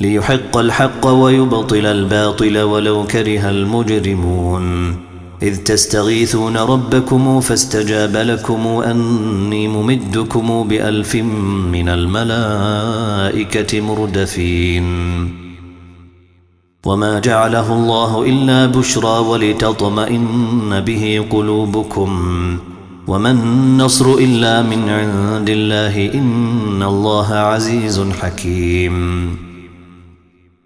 ليحق الحق ويبطل الباطل ولو كره المجرمون. إذ تستغيثون ربكم فاستجاب لكم أني ممدكم بألف من الملائكة مردفين. وما جعله الله إلا بشرى ولتطمئن به قلوبكم. وما النصر إلا من عند الله إن الله عزيز حكيم.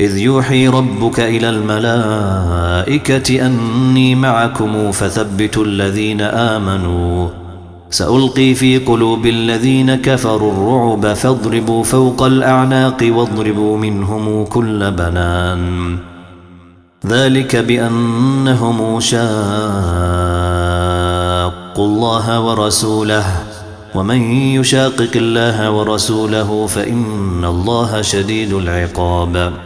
إذ يوحي ربك إلى الملائكة أني معكم فثبتوا الذين آمنوا. سألقي في قلوب الذين كفروا الرعب فاضربوا فوق الأعناق واضربوا منهم كل بنان. ذلك بأنهم شاقوا الله ورسوله. ومن يشاقق الله ورسوله فإن الله شديد العقاب.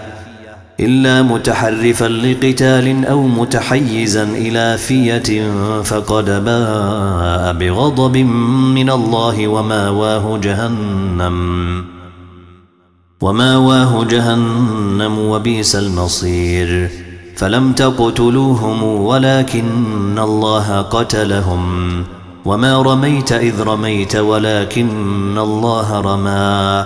إلا متحرفا لقتال أو متحيزا إلى فية فقد باء بغضب من الله وماواه جهنم. وماواه جهنم وبيس المصير. فلم تقتلوهم ولكن الله قتلهم. وما رميت إذ رميت ولكن الله رمى.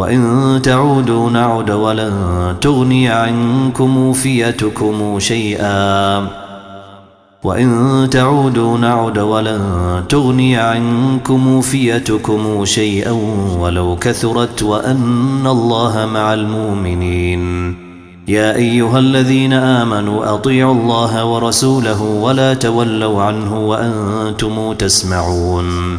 وإن تعودوا نعد ولن تغني عنكم فيتكم شيئا. وإن تعودوا نعد ولن تغني عنكم فيتكم شيئا ولو كثرت وأن الله مع المؤمنين. يا أيها الذين آمنوا أطيعوا الله ورسوله ولا تولوا عنه وأنتم تسمعون.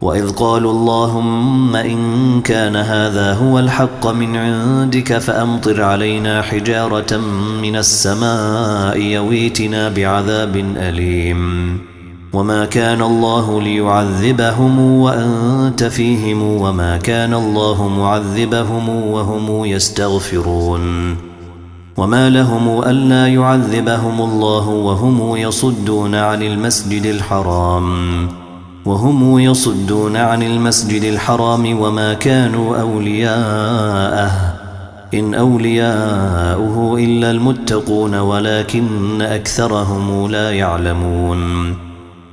وإذ قالوا اللهم إن كان هذا هو الحق من عندك فأمطر علينا حجارة من السماء يويتنا بعذاب أليم. وما كان الله ليعذبهم وأنت فيهم وما كان الله معذبهم وهم يستغفرون. وما لهم ألا يعذبهم الله وهم يصدون عن المسجد الحرام. وهم يصدون عن المسجد الحرام وما كانوا أولياءه. إن أولياؤه إلا المتقون ولكن أكثرهم لا يعلمون.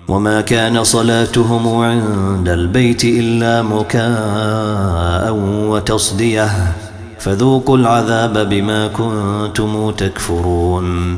وما كان صلاتهم عند البيت إلا مكاء وتصدية. فذوقوا العذاب بما كنتم تكفرون.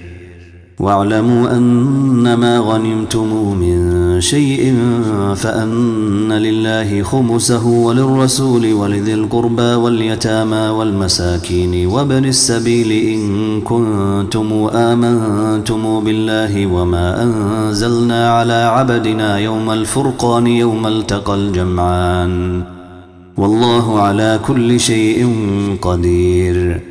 واعلموا أنما غنمتم من شيء فأن لله خمسه وللرسول ولذي القربى واليتامى والمساكين وابن السبيل إن كنتم آمنتم بالله وما أنزلنا على عبدنا يوم الفرقان يوم التقى الجمعان. والله على كل شيء قدير.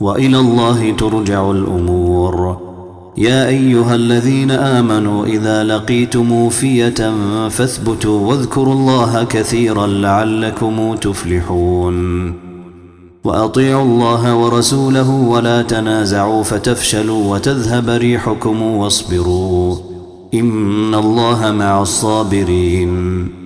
وإلى الله ترجع الأمور. يا أيها الذين آمنوا إذا لقيتم فية فاثبتوا واذكروا الله كثيرا لعلكم تفلحون. وأطيعوا الله ورسوله ولا تنازعوا فتفشلوا وتذهب ريحكم واصبروا. إن الله مع الصابرين.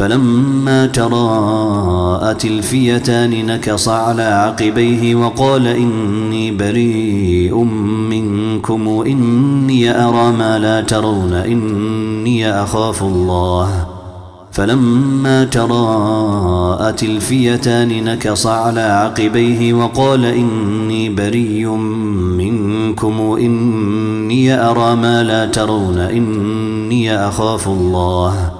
فلما تراءت الفيتان نكص على عقبيه وقال إني بريء منكم إني أرى ما لا ترون إني أخاف الله. فلما تراءت الفيتان نكص على عقبيه وقال إني بريء منكم إني أرى ما لا ترون إني أخاف الله.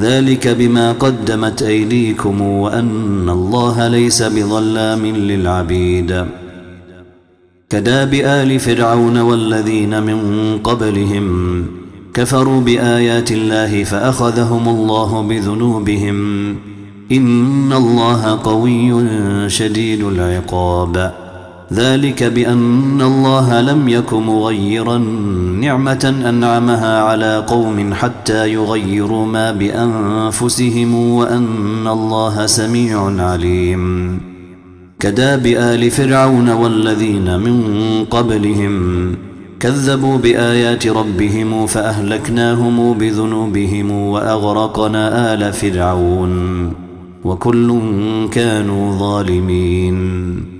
ذلك بما قدمت أيديكم وأن الله ليس بظلام للعبيد. كداب آل فرعون والذين من قبلهم كفروا بآيات الله فأخذهم الله بذنوبهم. إن الله قوي شديد العقاب. ذلك بأن الله لم يك مغيرا نعمة أنعمها على قوم حتى يغيروا ما بأنفسهم وأن الله سميع عليم. كداب آل فرعون والذين من قبلهم كذبوا بآيات ربهم فأهلكناهم بذنوبهم وأغرقنا آل فرعون وكل كانوا ظالمين.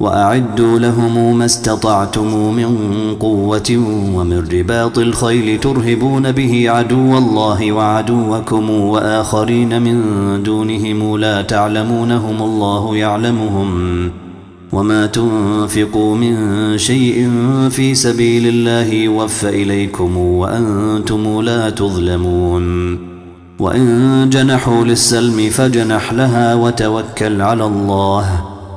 وأعدوا لهم ما استطعتم من قوة ومن رباط الخيل ترهبون به عدو الله وعدوكم وآخرين من دونهم لا تعلمونهم الله يعلمهم وما تنفقوا من شيء في سبيل الله يوفى إليكم وأنتم لا تظلمون وإن جنحوا للسلم فجنح لها وتوكل على الله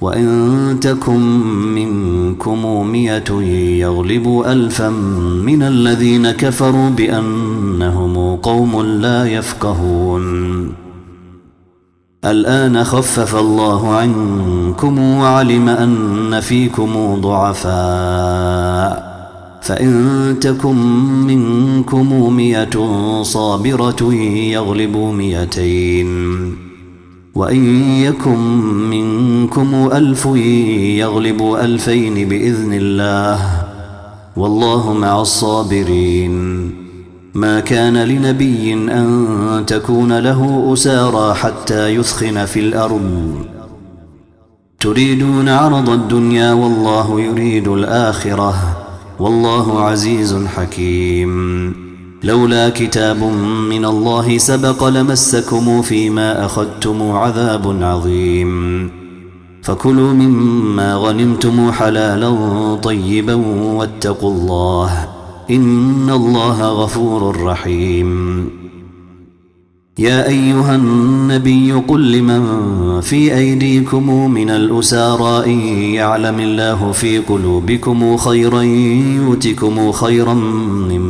وإن تكن منكم مية يغلبوا ألفا من الذين كفروا بأنهم قوم لا يفقهون. الآن خفف الله عنكم وعلم أن فيكم ضعفاء. فإن تكن منكم مية صابرة يغلبوا ميتين وإن يكن منكم ألف يغلبوا ألفين بإذن الله والله مع الصابرين ما كان لنبي أن تكون له أسارى حتى يثخن في الأرض. تريدون عرض الدنيا والله يريد الآخرة. والله عزيز حكيم. لولا كتاب من الله سبق لمسكم فيما أخذتم عذاب عظيم. فكلوا مما غنمتم حلالا طيبا واتقوا الله إن الله غفور رحيم. يا أيها النبي قل لمن في أيديكم من الأسارى إن يعلم الله في قلوبكم خيرا يؤتكم خيرا مما